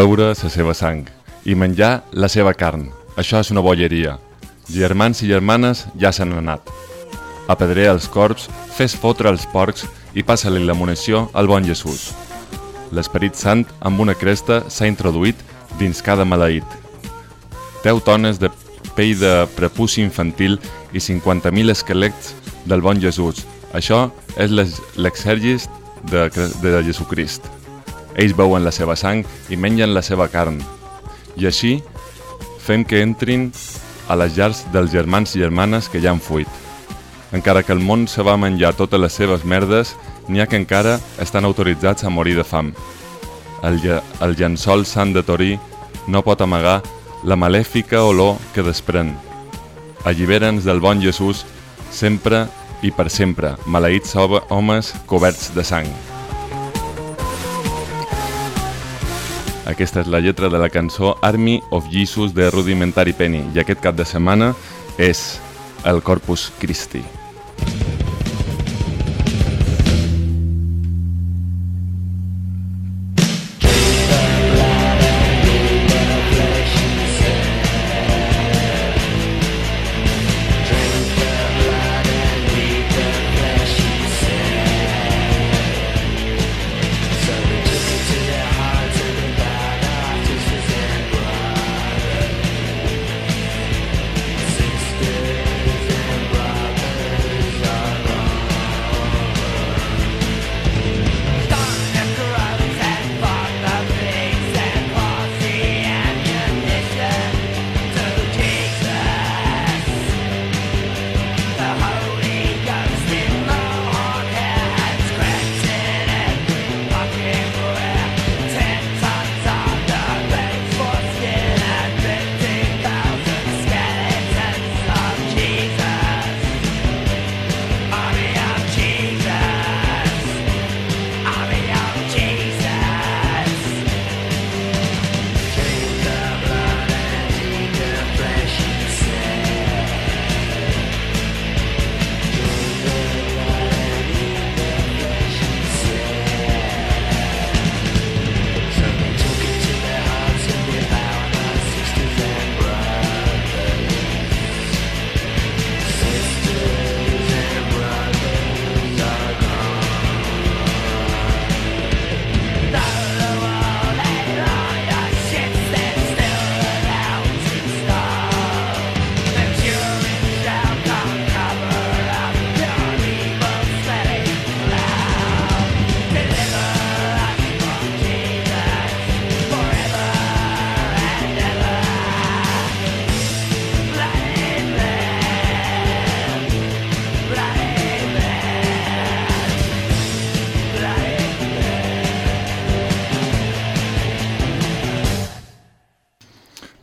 beure la seva sang i menjar la seva carn. Això és una bolleria. Germans i germanes ja s'han anat. Apedrea els corps, fes fotre els porcs i passa-li la munició al bon Jesús. L'esperit sant amb una cresta s'ha introduït dins cada maleït. 10 tones de pell de prepuci infantil i 50.000 esquelets del bon Jesús. Això és l'ex- l'exèrgit de, de Jesucrist. Ells beuen la seva sang i mengen la seva carn. I així fem que entrin a les llars dels germans i germanes que ja han fuit. Encara que el món se va menjar totes les seves merdes, n'hi ha que encara estan autoritzats a morir de fam. El, el llençol sant de Torí no pot amagar la malèfica olor que desprèn. Allibera'ns del bon Jesús sempre i per sempre, maleïts home- homes coberts de sang. Aquesta és la lletra de la cançó Army of Jesus de Rudimentary Penny i aquest cap de setmana és el Corpus Christi.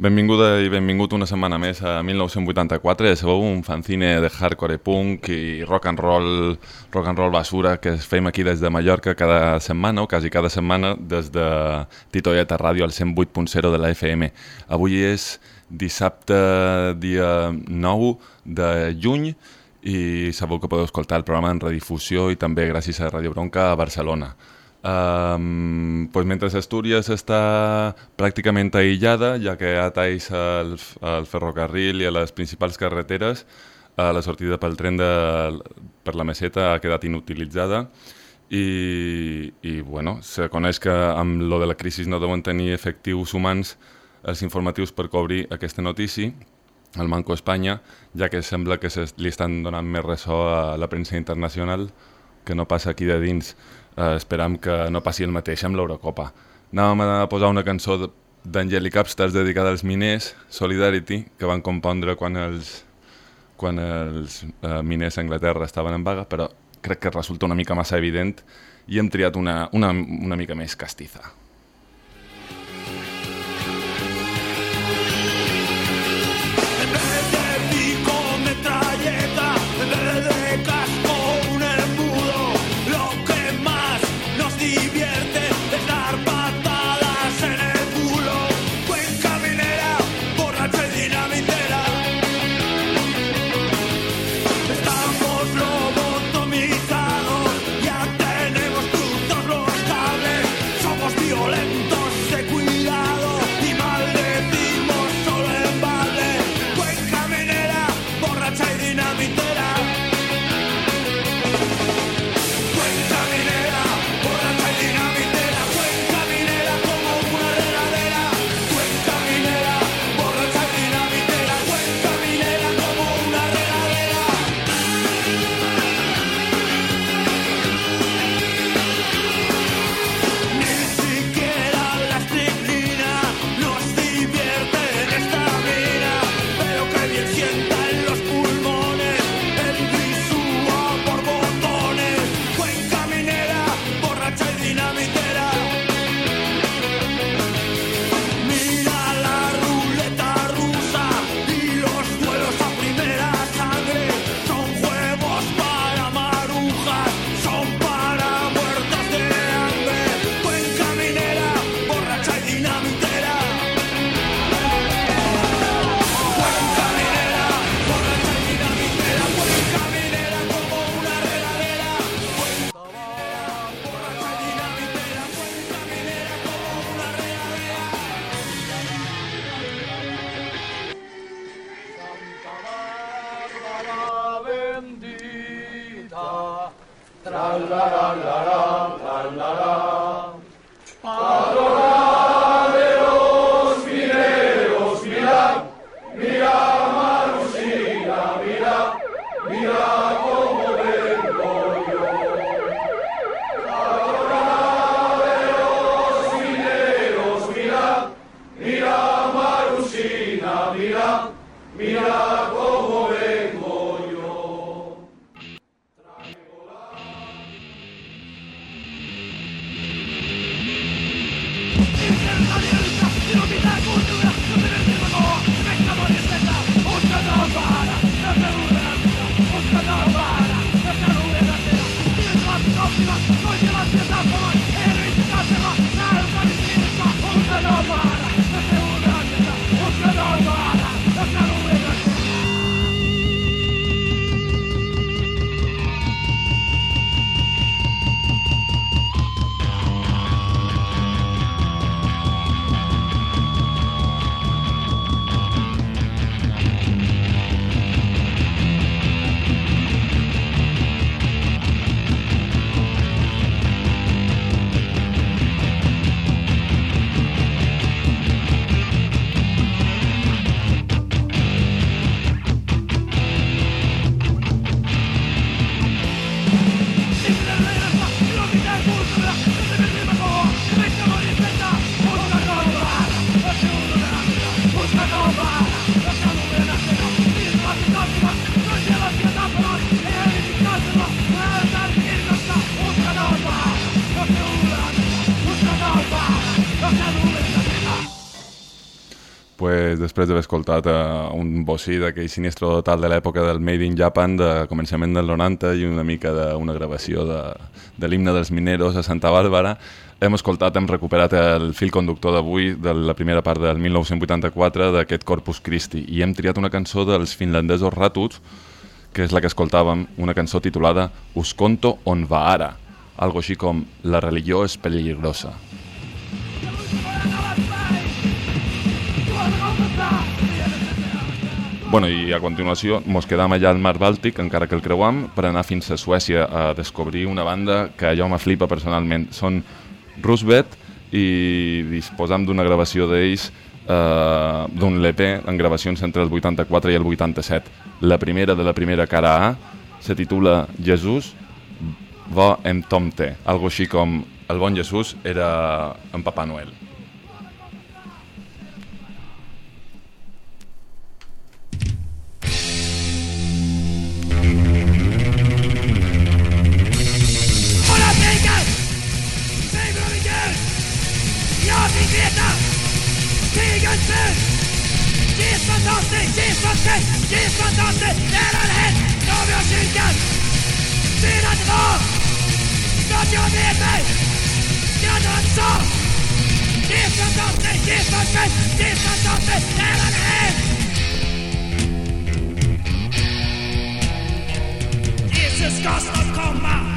Benvinguda i benvingut una setmana més a 1984. Ja sabeu, un fanzine de hardcore punk i rock and roll, rock and roll basura que fem aquí des de Mallorca cada setmana, o quasi cada setmana, des de Titoieta Ràdio al 108.0 de la FM. Avui és dissabte, dia 9 de juny, i sabeu que podeu escoltar el programa en redifusió i també gràcies a Radio Bronca a Barcelona. Um, pues mentre Astúries està pràcticament aïllada, ja que talls al, al ferrocarril i a les principals carreteres, uh, la sortida pel tren de, per la meseta ha quedat inutilitzada i, i bueno, se coneix que amb lo de la crisi no deuen tenir efectius humans els informatius per cobrir aquesta notícia al Banco Espanya, ja que sembla que li estan donant més ressò a la premsa internacional que no passa aquí de dins. Eh, esperam que no passi el mateix amb l'Eurocopa. Anàvem a posar una cançó d'Angelic Upstars dedicada als miners, Solidarity, que van compondre quan els, quan els eh, miners a Anglaterra estaven en vaga, però crec que resulta una mica massa evident i hem triat una, una, una mica més castiza. Després d'haver escoltat uh, un bocí d'aquell sinistro total de l'època del Made in Japan de començament del 90 i una mica d'una gravació de, de l'himne dels mineros a Santa Bàrbara, hem escoltat, hem recuperat el fil conductor d'avui de la primera part del 1984 d'aquest Corpus Christi i hem triat una cançó dels finlandesos Ratuts que és la que escoltàvem, una cançó titulada Us conto on va ara. algo així com La religió és peligrosa. Bueno, i a continuació mos quedam allà al mar Bàltic, encara que el creuam, per anar fins a Suècia a descobrir una banda que jo me flipa personalment. Són Rusbet i disposam d'una gravació d'ells eh, d'un LP en gravacions entre el 84 i el 87. La primera de la primera cara A se titula Jesús va en Tom T. Algo així com el bon Jesús era en Papà Noel. dotter, Gisslans Gisslans dotter, redan hänt! Davidsson-kyrkan! Synd att det var! Något jag med mig! Skrattar vad du sa! Gisslans dotter, Gisslans det dotter, redan hänt! Jesus ska snart komma!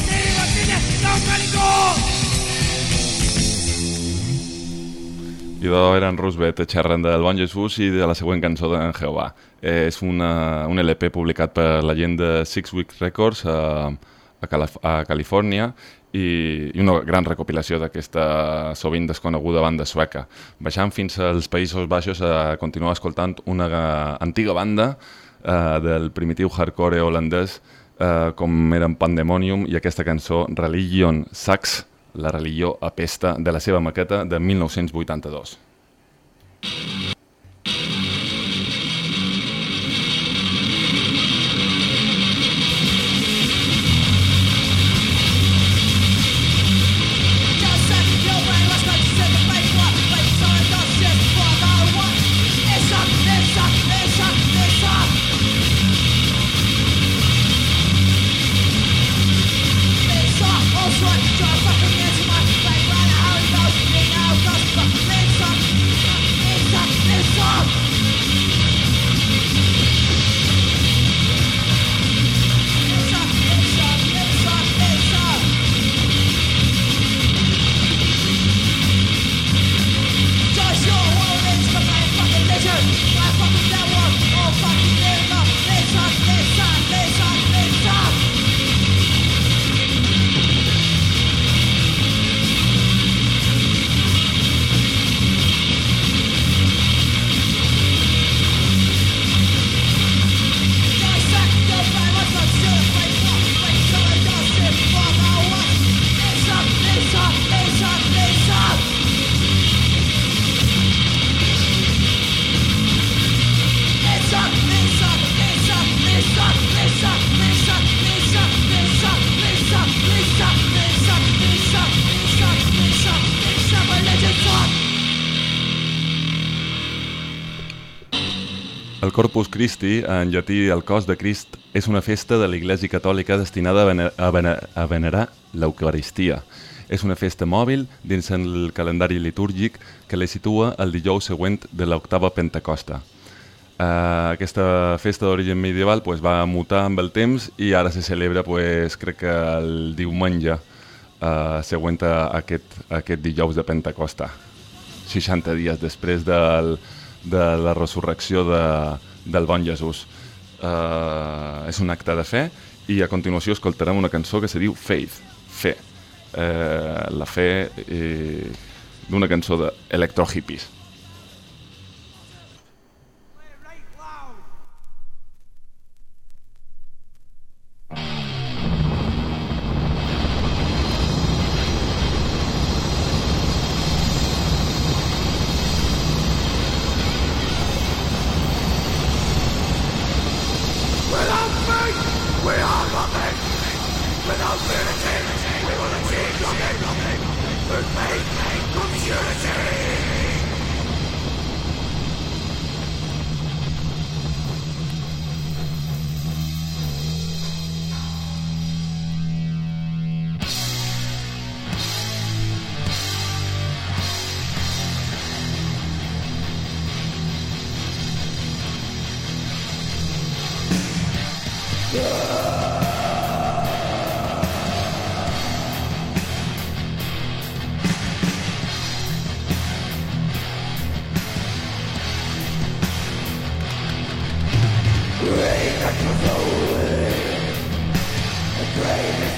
Vittnes kommer ringen på I de eren Roosevelt xerrant del Bon Jesús i de la següent cançó d'en Jehovà. És una, un LP publicat per la gent de Six Week Records a, a, Calif a Califòrnia i, i una gran recopilació d'aquesta sovint desconeguda banda sueca. Baixant fins als Països Baixos a continuar escoltant una ga- antiga banda eh, del primitiu hardcore holandès eh, com eren Pandemonium i aquesta cançó Religion Sax, la religió apesta de la seva maqueta de 1982. El Corpus Christi, en llatí el cos de Crist, és una festa de l'Iglésia Catòlica destinada a, vener a, vener a venerar l'Eucaristia. És una festa mòbil dins el calendari litúrgic que la situa el dijous següent de l'octava Pentecosta. Uh, aquesta festa d'origen medieval pues, va mutar amb el temps i ara se celebra, pues, crec que el diumenge uh, següent a aquest, a aquest dijous de Pentecosta, 60 dies després del, de la resurrecció de, del bon Jesús. Uh, és un acte de fe i a continuació escoltarem una cançó que se diu Faith, fe. Uh, la fe eh, d'una cançó d'electro-hippies. Without slowly. The grave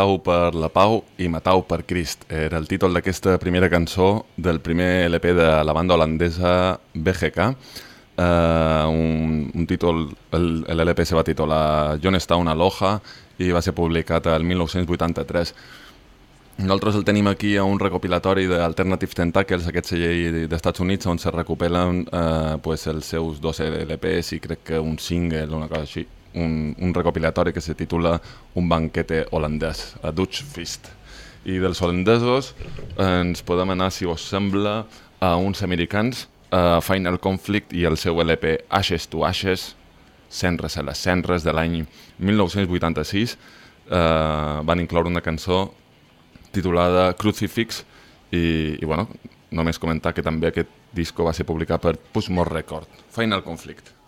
Resau per la pau i Matau per Crist. Era el títol d'aquesta primera cançó del primer LP de la banda holandesa BGK. Uh, un, un títol, l'LP se va titular Jonestown Aloha i va ser publicat el 1983. Nosaltres el tenim aquí a un recopilatori d'Alternative Tentacles, aquest celler d'Estats Units, on se recopelen eh, pues, els seus dos LPs i crec que un single, una cosa així un, un recopilatori que se titula Un banquete holandès, a Dutch Feast. I dels holandesos ens podem anar, si us sembla, a uns americans, a Final Conflict i el seu LP Ashes to Ashes, Cendres a les Cendres de l'any 1986, eh, van incloure una cançó titulada Crucifix i, i bueno, només comentar que també aquest disco va ser publicat per Pushmore Record, Final Conflict.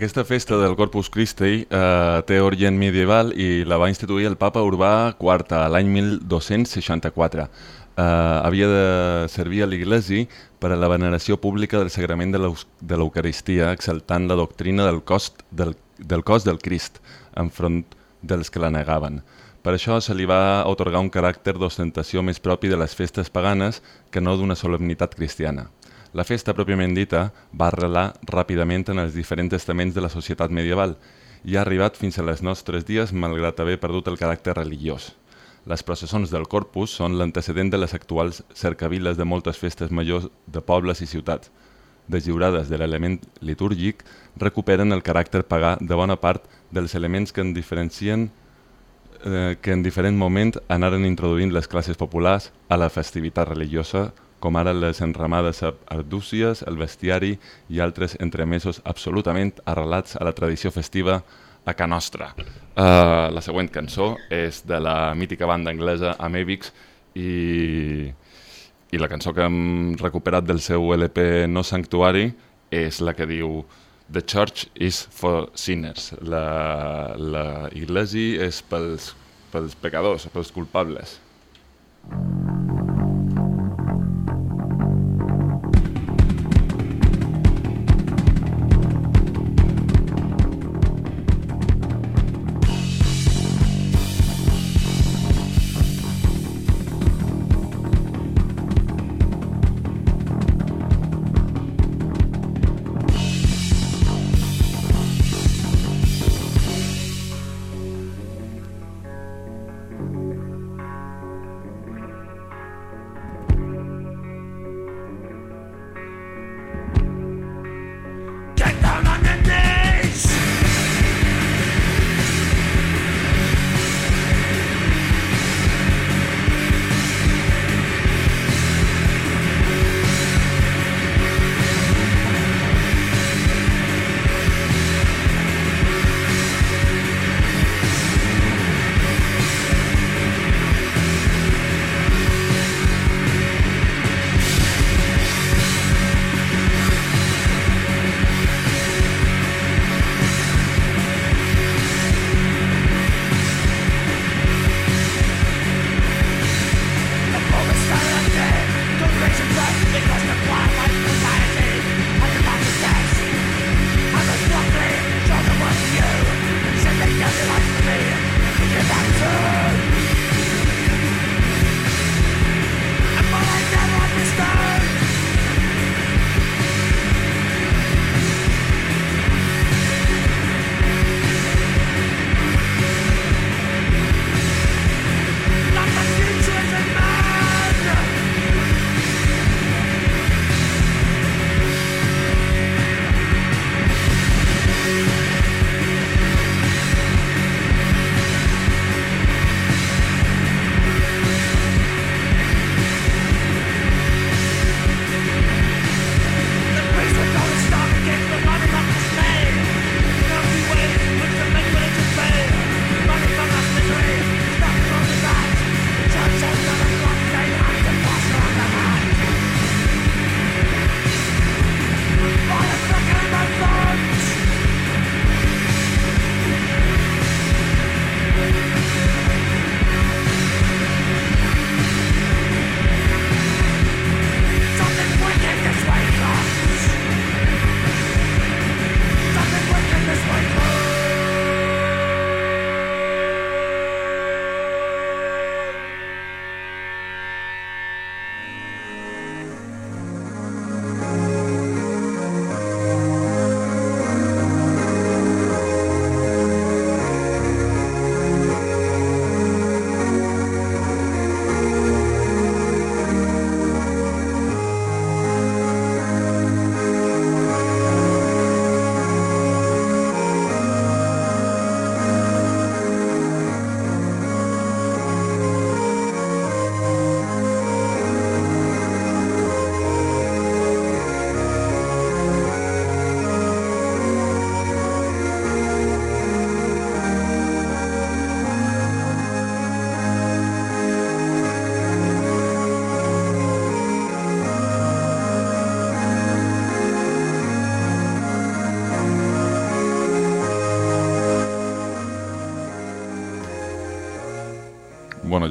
Aquesta festa del Corpus Christi eh, té origen medieval i la va instituir el papa Urbà IV l'any 1264. Eh, havia de servir a l'Iglesi per a la veneració pública del sagrament de l'Eucaristia, exaltant la doctrina del, cost del, del cos del Crist enfront dels que la negaven. Per això se li va otorgar un caràcter d'ostentació més propi de les festes paganes que no d'una solemnitat cristiana. La festa pròpiament dita va arrelar ràpidament en els diferents estaments de la societat medieval i ha arribat fins a les nostres dies malgrat haver perdut el caràcter religiós. Les processons del Corpus són l'antecedent de les actuals cercaviles de moltes festes majors de pobles i ciutats. Deslliurades de l'element litúrgic, recuperen el caràcter pagà de bona part dels elements que en diferencien eh, que en diferent moment anaren introduint les classes populars a la festivitat religiosa, com ara les enramades ardúcies, el bestiari i altres entremesos absolutament arrelats a la tradició festiva a Ca Nostra. Uh, la següent cançó és de la mítica banda anglesa Amebix i, i la cançó que hem recuperat del seu LP No Sanctuary és la que diu The Church is for sinners. La, la iglesia és pels, pels pecadors, pels culpables. Thank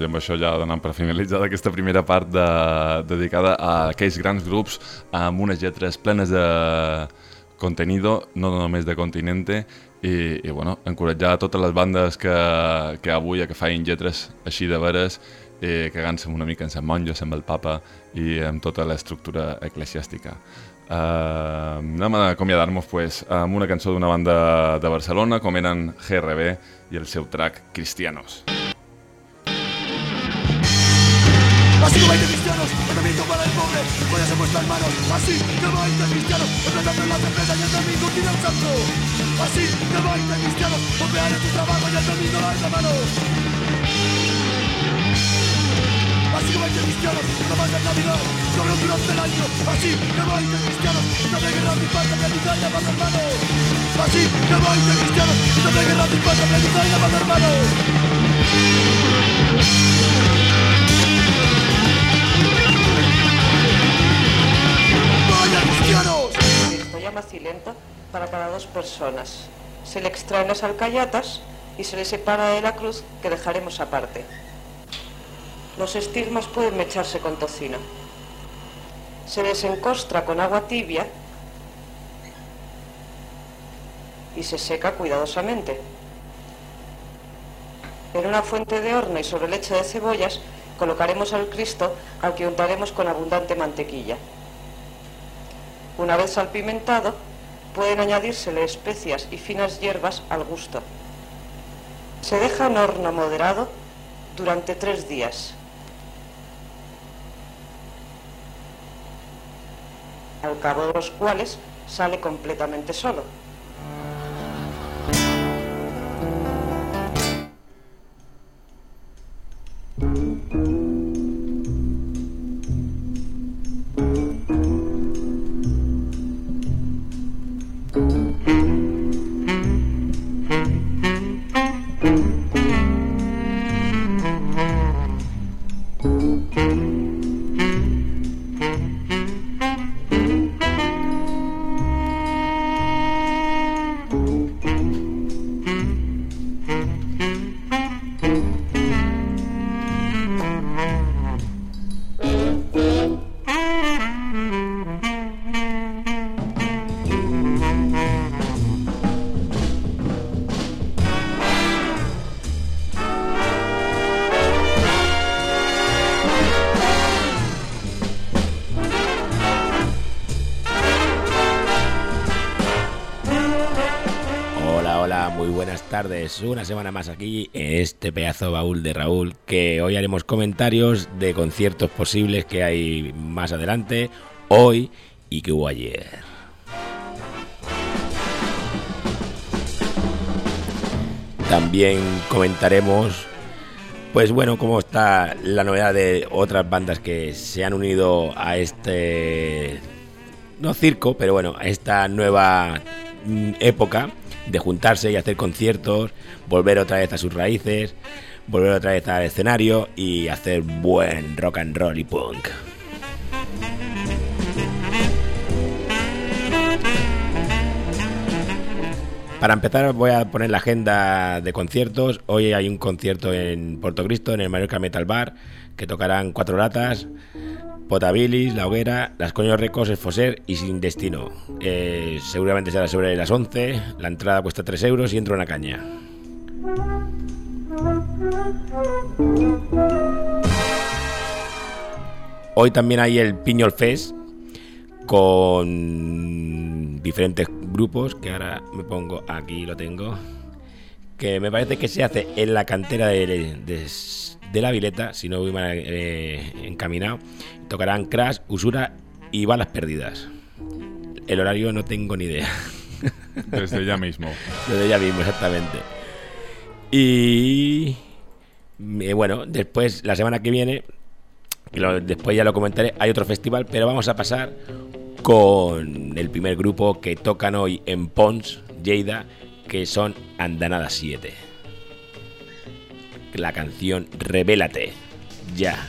i amb això ja donant per finalitzada aquesta primera part de, dedicada a aquells grans grups amb unes lletres plenes de contenido, no només de continente, i, i bueno, encoratjar a totes les bandes que, que avui que feien lletres així de veres eh, cagant-se una mica en Sant Monjos, amb el papa i amb tota l'estructura eclesiàstica. Uh, anem a acomiadar-nos pues, amb una cançó d'una banda de Barcelona com eren GRB i el seu track Cristianos. Así como 20 cristianos, tratamiento para el pobre, joyas en vuestras manos. Así que 20 cristianos, explotando en la cerveza y el domingo tira un santo. Así que 20 cristianos, bombear en tu trabajo y el domingo la mano. Así que 20 cristianos, no más de Navidad, sobre un durante el año. Así que 20 cristianos, no de guerra ni que ni traiga más hermano. Así que 20 cristianos, no de guerra ni que ni traiga más hermano. ¡Vaya cristianos! Cristo llama cilento para cada dos personas. Se le extraen las alcayatas y se le separa de la cruz que dejaremos aparte. Los estigmas pueden mecharse con tocino. Se les encostra con agua tibia y se seca cuidadosamente. En una fuente de horno y sobre leche de cebollas colocaremos al Cristo al que untaremos con abundante mantequilla. Una vez salpimentado, pueden añadírsele especias y finas hierbas al gusto. Se deja en horno moderado durante tres días. Al cabo de los cuales sale completamente solo. Tardes. Una semana más aquí en este pedazo baúl de Raúl, que hoy haremos comentarios de conciertos posibles que hay más adelante, hoy y que hubo ayer. También comentaremos, pues bueno, cómo está la novedad de otras bandas que se han unido a este no circo, pero bueno, a esta nueva mm, época de juntarse y hacer conciertos, volver otra vez a sus raíces, volver otra vez al escenario y hacer buen rock and roll y punk. Para empezar voy a poner la agenda de conciertos. Hoy hay un concierto en Puerto Cristo, en el Mallorca Metal Bar, que tocarán cuatro latas. Potabilis, La Hoguera, Las Coños Recos, Esfoser y Sin Destino. Eh, seguramente será sobre las 11, la entrada cuesta 3 euros y entra una caña. Hoy también hay el Piñol Fest con diferentes grupos, que ahora me pongo aquí, lo tengo, que me parece que se hace en la cantera de, de, de la Vileta, si no voy mal eh, encaminado. Tocarán Crash, Usura y Balas Perdidas. El horario no tengo ni idea. Desde ya mismo. Desde ya mismo, exactamente. Y eh, bueno, después, la semana que viene, después ya lo comentaré, hay otro festival, pero vamos a pasar con el primer grupo que tocan hoy en Pons, Lleida, que son Andanada 7. La canción Revélate. Ya.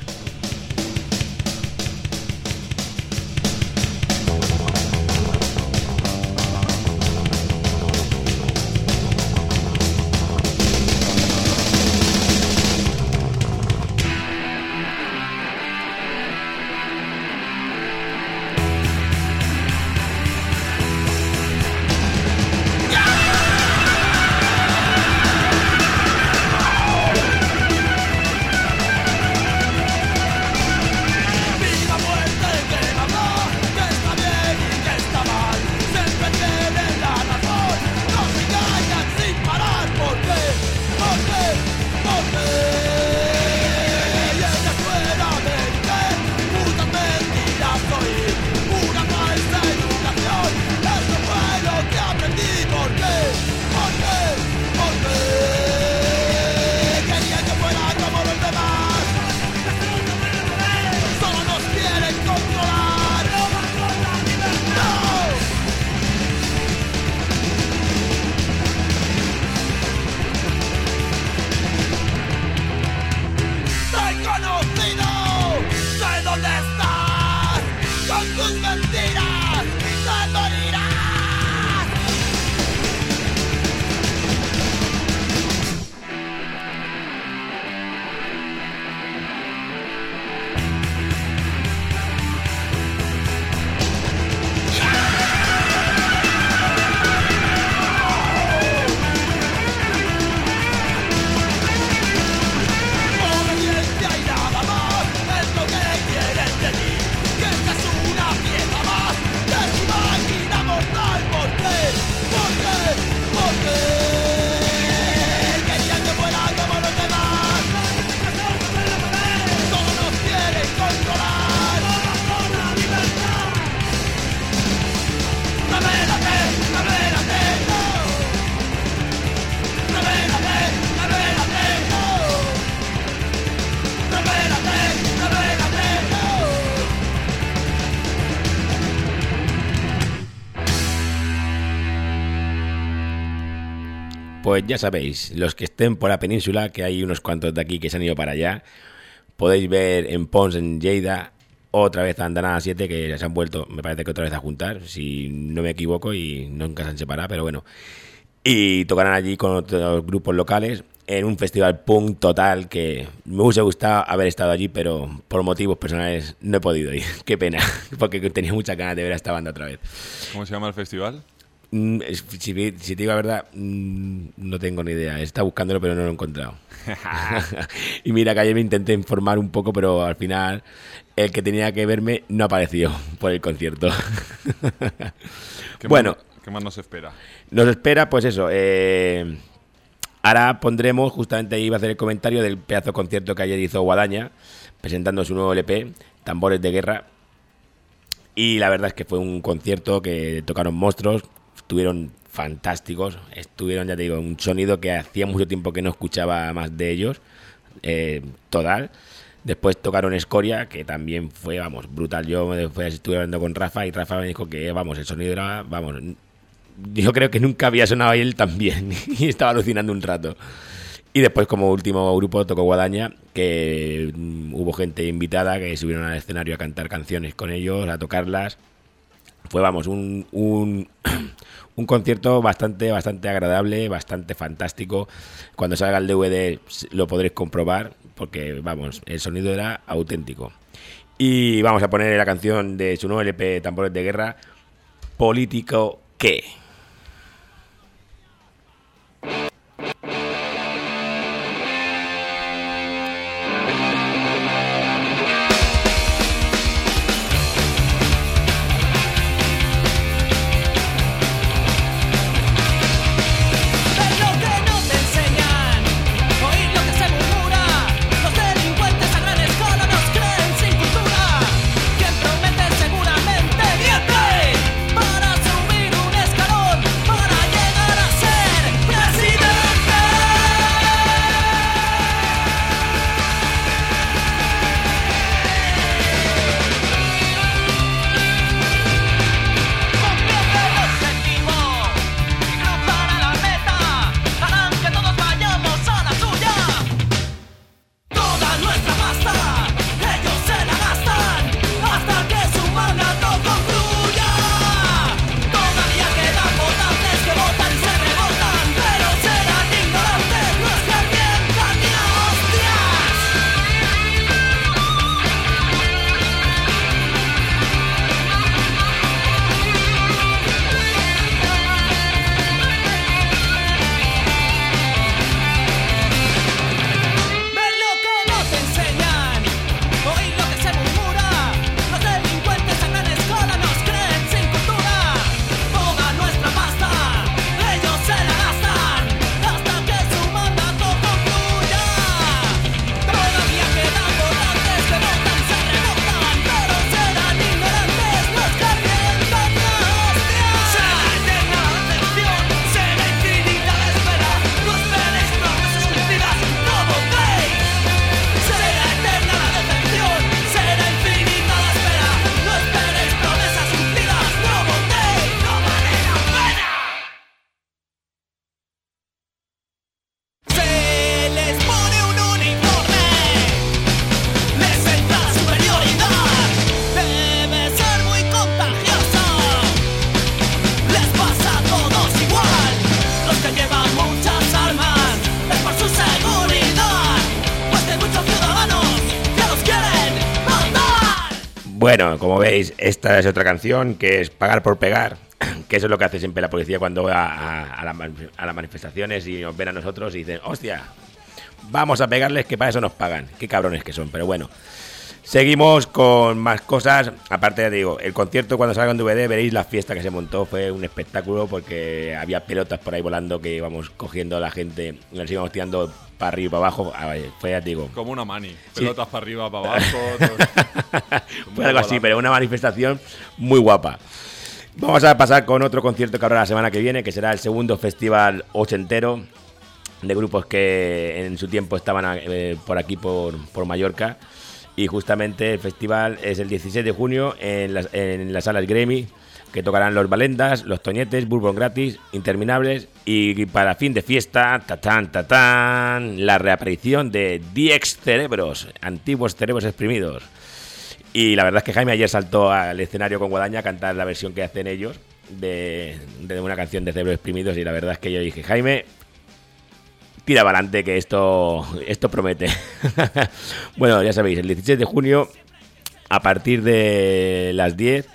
Ya sabéis, los que estén por la península, que hay unos cuantos de aquí que se han ido para allá, podéis ver en Pons, en Lleida, otra vez a Andanada 7, que se han vuelto, me parece que otra vez a juntar, si no me equivoco, y nunca se han separado, pero bueno. Y tocarán allí con otros grupos locales en un festival punk total que me hubiese gustado haber estado allí, pero por motivos personales no he podido ir. Qué pena, porque tenía muchas ganas de ver a esta banda otra vez. ¿Cómo se llama el festival? Mm, si te digo la verdad, mm, no tengo ni idea. Está buscándolo, pero no lo he encontrado. y mira que ayer me intenté informar un poco, pero al final el que tenía que verme no apareció por el concierto. ¿Qué Bueno. más- ¿Qué más nos espera? Nos espera, pues eso. eh, ahora pondremos, justamente ahí iba a hacer el comentario del pedazo de concierto que ayer hizo Guadaña, presentando su nuevo LP, Tambores de Guerra. Y la verdad es que fue un concierto que tocaron monstruos, estuvieron fantásticos, estuvieron, ya te digo, un sonido que hacía mucho tiempo que no escuchaba más de ellos, eh, total. Después tocaron Escoria, que también fue, vamos, brutal. Yo después estuve hablando con Rafa y Rafa me dijo que, vamos, el sonido era, vamos, yo creo que nunca había sonado él tan bien y estaba alucinando un rato. Y después como último grupo tocó Guadaña, que mm, hubo gente invitada que subieron al escenario a cantar canciones con ellos, a tocarlas. Fue, vamos, un, un, un concierto bastante, bastante agradable, bastante fantástico. Cuando salga el DVD lo podréis comprobar, porque, vamos, el sonido era auténtico. Y vamos a poner la canción de su nuevo LP Tambores de Guerra, Político qué. Bueno, como veis, esta es otra canción que es Pagar por Pegar, que eso es lo que hace siempre la policía cuando va a, a las manifestaciones y nos ven a nosotros y dicen, hostia, vamos a pegarles que para eso nos pagan. Qué cabrones que son, pero bueno. Seguimos con más cosas. Aparte, ya digo, el concierto cuando salga en DVD veréis la fiesta que se montó. Fue un espectáculo porque había pelotas por ahí volando que íbamos cogiendo a la gente nos íbamos tirando para arriba y para abajo. Fue, ya te digo, Como una mani. Sí. Pelotas para arriba, para abajo. Fue algo así, pero una manifestación muy guapa. Vamos a pasar con otro concierto que habrá la semana que viene, que será el segundo festival ochentero de grupos que en su tiempo estaban eh, por aquí, por, por Mallorca. Y justamente el festival es el 16 de junio en las, salas Grammy, que tocarán los Valendas, los Toñetes, Bourbon gratis, Interminables y para fin de fiesta, tatán, tatán, la reaparición de DX Cerebros, antiguos cerebros exprimidos. Y la verdad es que Jaime ayer saltó al escenario con Guadaña a cantar la versión que hacen ellos de, de una canción de cerebros exprimidos y la verdad es que yo dije, Jaime, tira adelante que esto, esto promete. bueno, ya sabéis, el 16 de junio, a partir de las 10,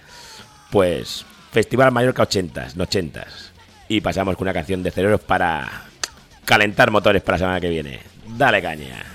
pues Festival Mallorca 80, 80 Y pasamos con una canción de cerebros para calentar motores para la semana que viene. Dale caña.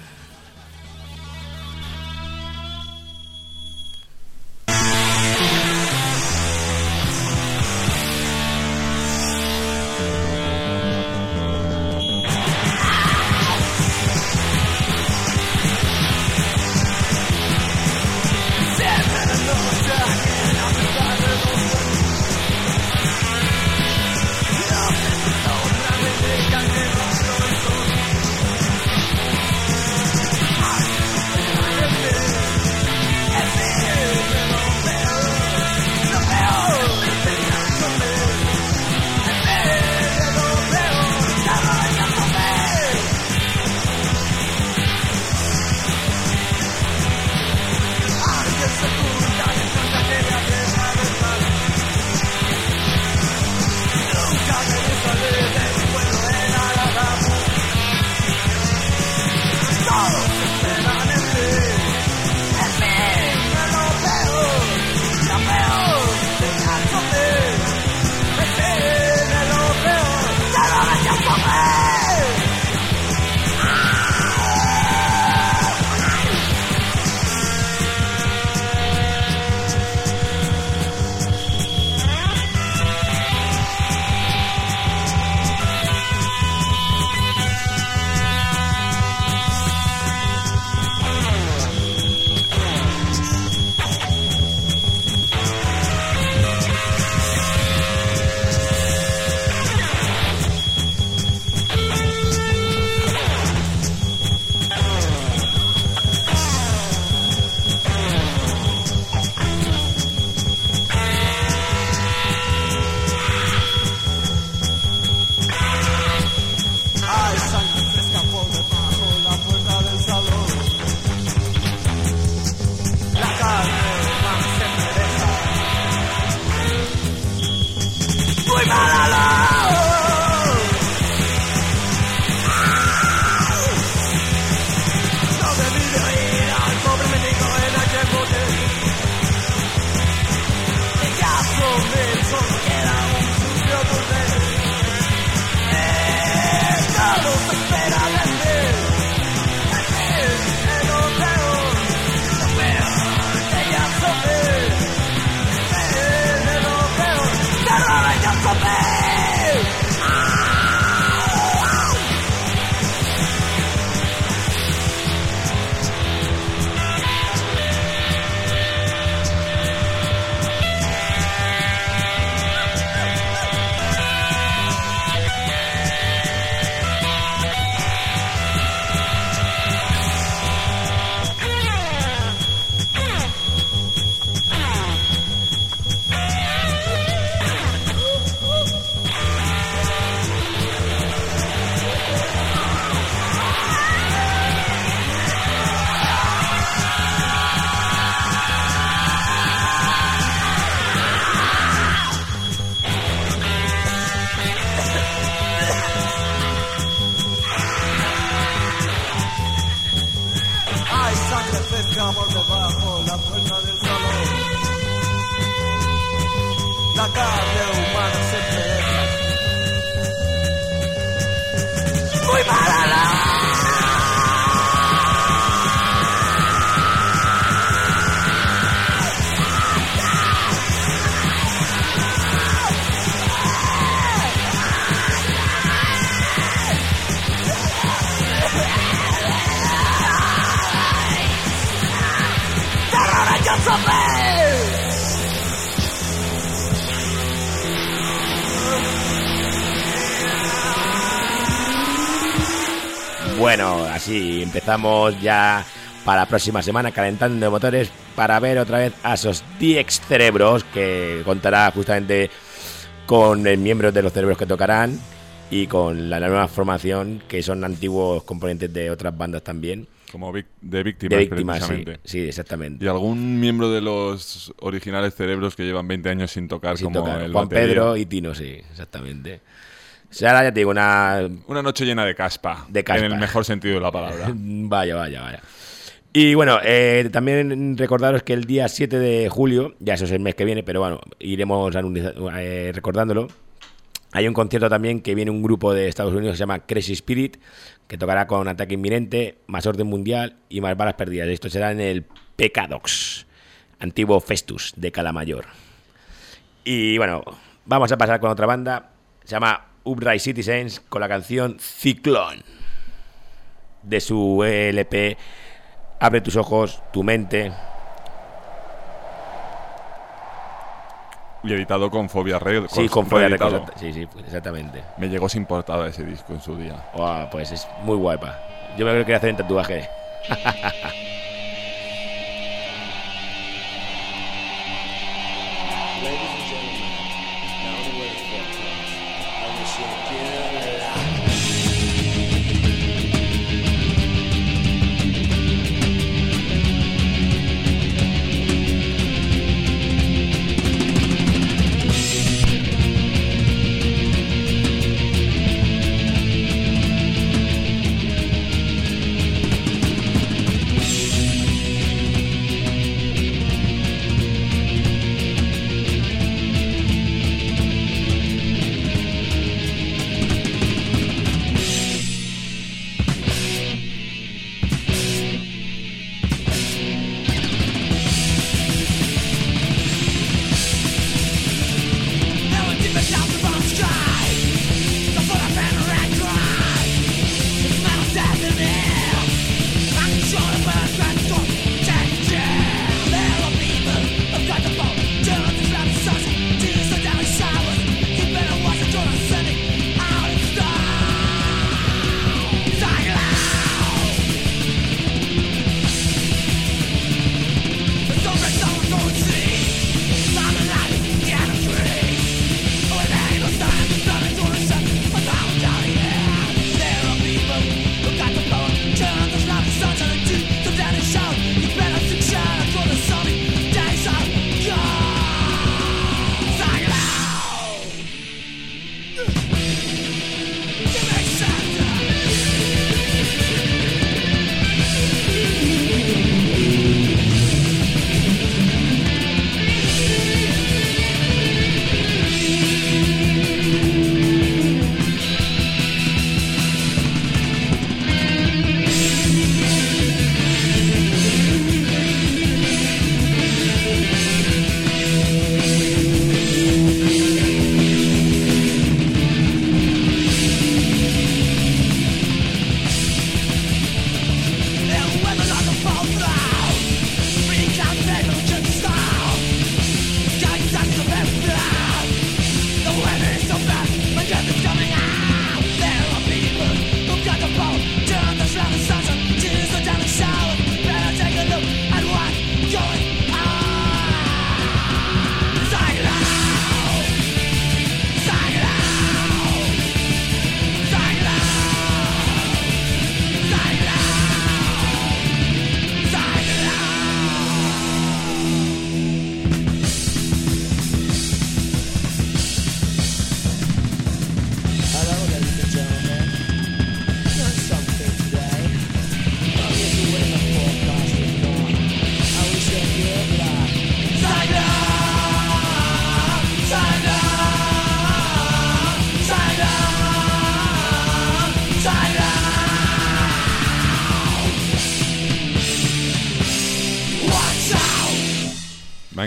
Bueno, así empezamos ya para la próxima semana calentando motores para ver otra vez a esos 10 cerebros que contará justamente con el miembro de los cerebros que tocarán y con la nueva formación que son antiguos componentes de otras bandas también. Como vic- de víctimas, De víctimas, sí, precisamente. sí, exactamente. ¿Y algún miembro de los originales cerebros que llevan 20 años sin tocar Sin como tocar. el Juan batería? Pedro y Tino, sí, exactamente. O sea, ahora ya te digo, una Una noche llena de caspa. De caspa. En el mejor sentido de la palabra. Vaya, vaya, vaya. Y bueno, eh, también recordaros que el día 7 de julio, ya eso es el mes que viene, pero bueno, iremos eh, recordándolo. Hay un concierto también que viene un grupo de Estados Unidos que se llama Crazy Spirit, que tocará con Ataque Inminente, Más Orden Mundial y Más Balas Perdidas. Esto será en el Pecadox, antiguo Festus de Calamayor. Y bueno, vamos a pasar con otra banda, se llama Upright Citizens, con la canción Ciclón de su LP Abre tus ojos, tu mente. Y editado con Fobia Records. Sí, con Fobia. Records. Sí, sí, exactamente. Me llegó sin portada ese disco en su día. Guau, pues es muy guapa. Yo me lo quería hacer en tatuaje.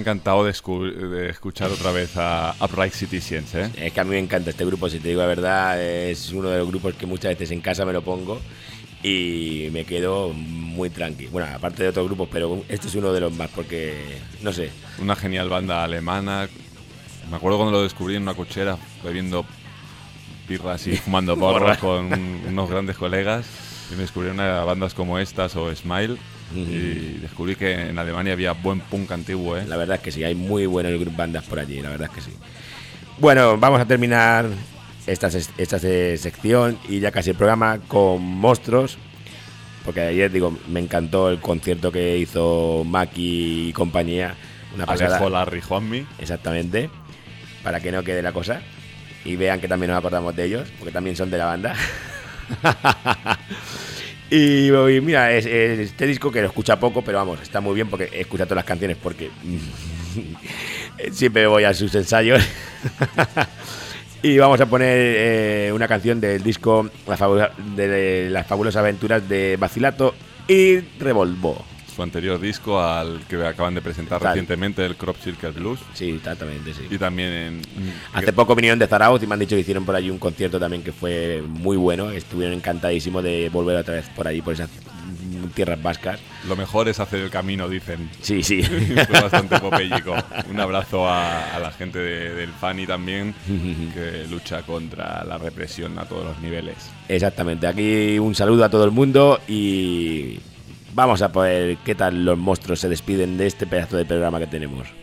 encantado descu- de escuchar otra vez a Upright Citizens, ¿eh? Es que a mí me encanta este grupo, si te digo la verdad, es uno de los grupos que muchas veces en casa me lo pongo y me quedo muy tranqui. Bueno, aparte de otros grupos, pero este es uno de los más porque, no sé, Una genial banda alemana. Me acuerdo cuando lo descubrí en una cochera, bebiendo pirras y fumando porros Porras. con un- unos grandes colegas. Y me descubrieron bandas como estas o Smile. Y descubrí que en Alemania había buen punk antiguo, ¿eh? La verdad es que sí, hay muy buenas bandas por allí, la verdad es que sí. Bueno, vamos a terminar esta, esta se- sección y ya casi el programa con monstruos. Porque ayer, digo, me encantó el concierto que hizo Maki y compañía. Una pasada. Alejo, Larry, Juanmi. Exactamente. Para que no quede la cosa. Y vean que también nos acordamos de ellos, porque también son de la banda. y, mira, es, es este disco que lo escucha poco, pero vamos, está muy bien porque he todas las canciones porque siempre voy a sus ensayos. y vamos a poner eh, una canción del disco Fabula- de Las Fabulosas Aventuras de Vacilato y Revolvo. Su anterior disco al que acaban de presentar Tal. recientemente, el Crop Circle Blues. Sí, exactamente, sí. Y también en... Hace poco vinieron de Zarauz y me han dicho que hicieron por allí un concierto también que fue muy bueno. Estuvieron encantadísimos de volver otra vez por allí, por esas tierras vascas. Lo mejor es hacer el camino, dicen. Sí, sí. Fue bastante popellico. Un abrazo a, a la gente de- del FANI también, que lucha contra la represión a todos los niveles. Exactamente. Aquí un saludo a todo el mundo y vamos a ver qué tal los monstruos se despiden de este pedazo de programa que tenemos.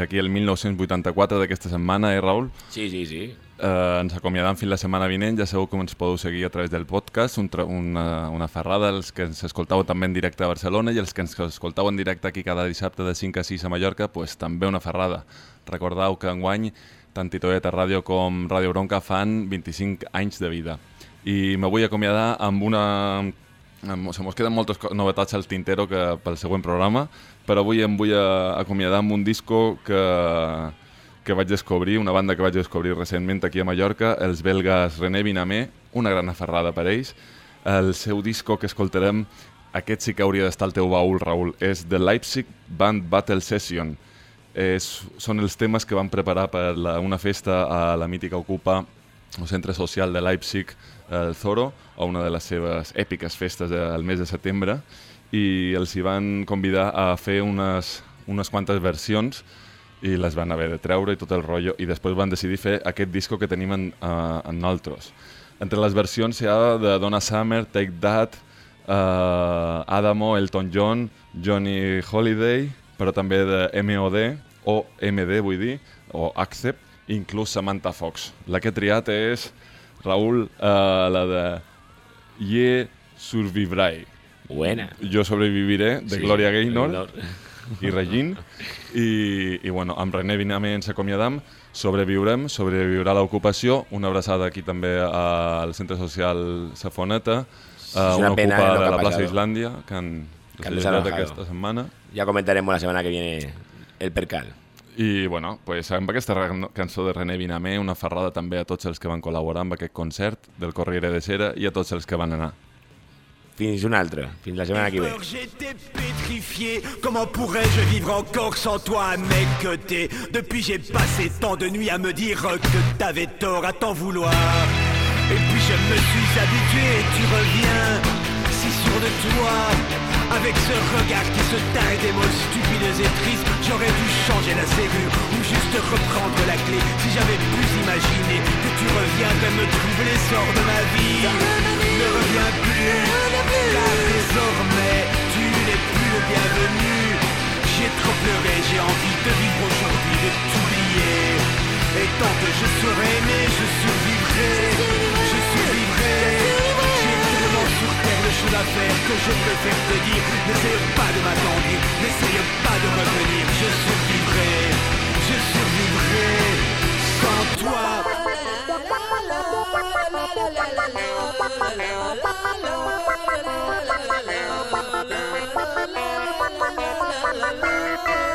Fins aquí el 1984 d'aquesta setmana, eh, Raül? Sí, sí, sí. Eh, ens acomiadam fins la setmana vinent. Ja sabeu com ens podeu seguir a través del podcast. Un una, una ferrada els que ens escoltau també en directe a Barcelona i els que ens escoltau en directe aquí cada dissabte de 5 a 6 a Mallorca, pues, també una ferrada. Recordeu que enguany tant Titoeta Ràdio com Ràdio Bronca fan 25 anys de vida. I me vull acomiadar amb una... amb- Se mos queden moltes novetats al tintero que pel següent programa, però avui em vull eh, acomiadar amb un disco que, que vaig descobrir, una banda que vaig descobrir recentment aquí a Mallorca, els belgues René Binamé, una gran aferrada per ells. El seu disco que escoltarem, aquest sí que hauria d'estar al teu baúl, Raül, és The Leipzig Band Battle Session. És, són els temes que van preparar per la, una festa a la mítica Ocupa, el centre social de Leipzig, el Zoro, a una de les seves èpiques festes del mes de setembre, i els hi van convidar a fer unes, unes quantes versions i les van haver de treure i tot el rotllo i després van decidir fer aquest disco que tenim en, uh, en nosaltres. Entre les versions hi ha de Donna Summer, Take That, uh, Adamo, Elton John, Johnny Holiday, però també de MOD, o MD vull dir, o Accept, inclús Samantha Fox. La que he triat és, Raül, uh, la de Ye Survivrai. Buena. Jo sobreviviré, de Sí, Gloria Gaynor i Regine. I, I bueno, amb René Binamé ens acomiadam, sobreviurem, sobreviurà l'ocupació, una abraçada aquí també al centre social Safoneta, a una una pena ocupa lo que de la plaça. Islàndia, que han Que han desalojado. aquesta setmana. Ya comentaremos la semana que viene el percal. I, bueno, pues, amb aquesta cançó de René Vinamé, una ferrada també a tots els que van col·laborar amb aquest concert del Corriere de Cera i a tots els que van anar. Fins una altra. Fins la setmana que ve. j'étais pétrifié. Comment pourrais-je vivre encore sans toi à mes côtés? Depuis j'ai passé tant de nuits à me dire que t'avais tort à t'en vouloir. Et puis je me suis habitué et tu reviens, si sûr de toi. Avec ce regard qui se teint des mots stupides et tristes, j'aurais dû changer la serrure ou juste reprendre la clé. Si j'avais pu imaginer que tu reviendrais me trouver les sorts de ma vie. Ne reviens plus, car désormais tu n'es plus le bienvenu. J'ai trop pleuré, j'ai envie de vivre aujourd'hui, de t'oublier. Et tant que je serai aimé, je survivrai, je survivrai le chou d'affaires que je préfère te dire. N'essaye pas de m'attendre, n'essaye pas de me venir Je survivrai, je survivrai sans toi.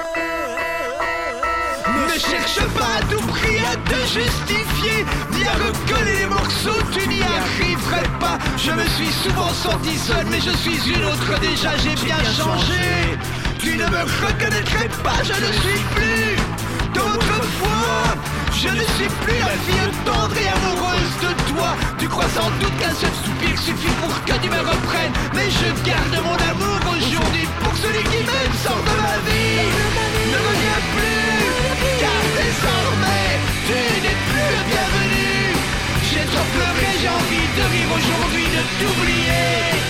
Ne cherche pas à tout prix à te justifier. Ni à recoller les morceaux, tu n'y arriverais pas. Je me suis souvent senti seul mais je suis une autre déjà. J'ai bien changé. Tu ne me reconnaîtrais pas, je ne suis plus D'autrefois. Je ne suis plus la fille tendre et amoureuse de toi. Tu crois sans doute qu'un seul soupir suffit pour que tu me reprennes. Mais je garde mon amour aujourd'hui pour celui qui m'aime sort de ma vie Ne reviens plus tu n'es plus le bienvenu. J'ai trop pleuré, j'ai envie de vivre aujourd'hui, de t'oublier.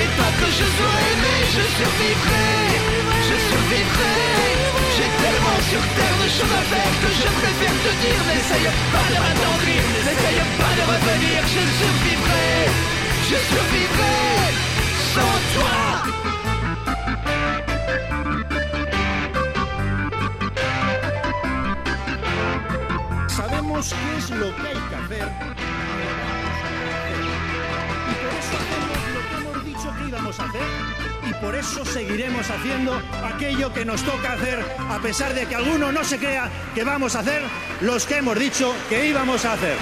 Et tant que je serai aimé, je survivrai. Je survivrai. J'ai tellement sur terre de choses à faire que je préfère te dire N'essaye pas de m'attendrir, n'essaye pas de revenir. Je survivrai, je survivrai. Sans toi Es lo que hay que hacer. Y por eso hacemos lo que hemos dicho que íbamos a hacer. Y por eso seguiremos haciendo aquello que nos toca hacer, a pesar de que alguno no se crea que vamos a hacer los que hemos dicho que íbamos a hacer.